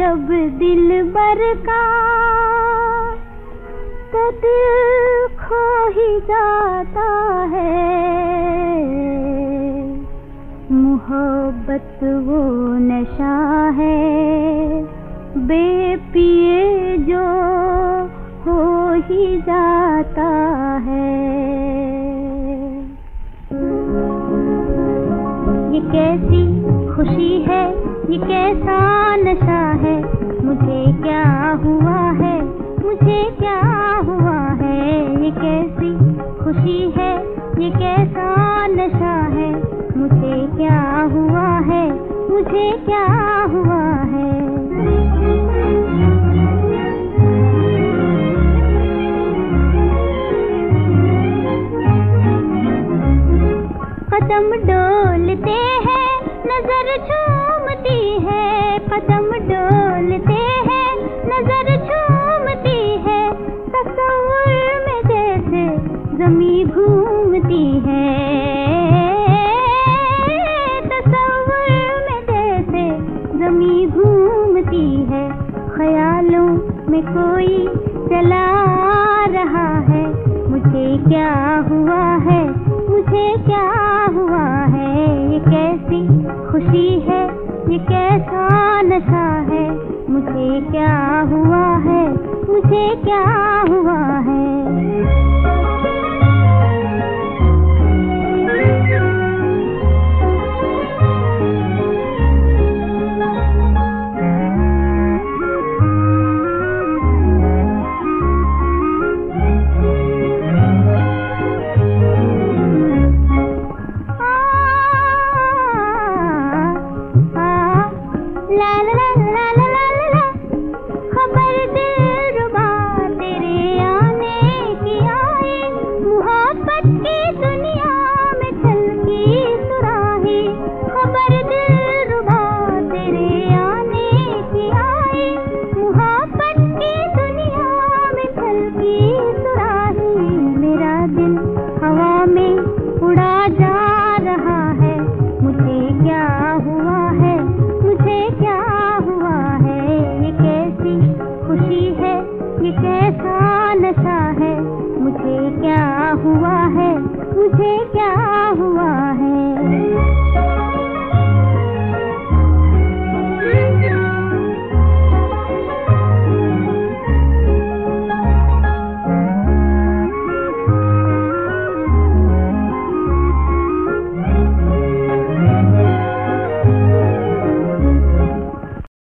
का तो दिल खो ही जाता है। मोहब्बत वो नशा है, बेपिए जो हो ही जाता है। ये कैसी खुशी है ये कैसा नशा है? मुझे क्या हुआ है? मुझे क्या हुआ है? ये कैसी खुशी है? ये कैसा नशा है? मुझे क्या हुआ है? मुझे क्या हुआ है? कदम डोलते हैं, नज़र झूमती जमी घूमती है। तस्वुर में जैसे जमी घूमती है। ख्यालों में कोई चला रहा है। मुझे क्या हुआ है? मुझे क्या हुआ है? ये कैसी खुशी है? ये कैसा नशा है? मुझे क्या हुआ है? मुझे क्या हुआ la la la हुआ है मुझे क्या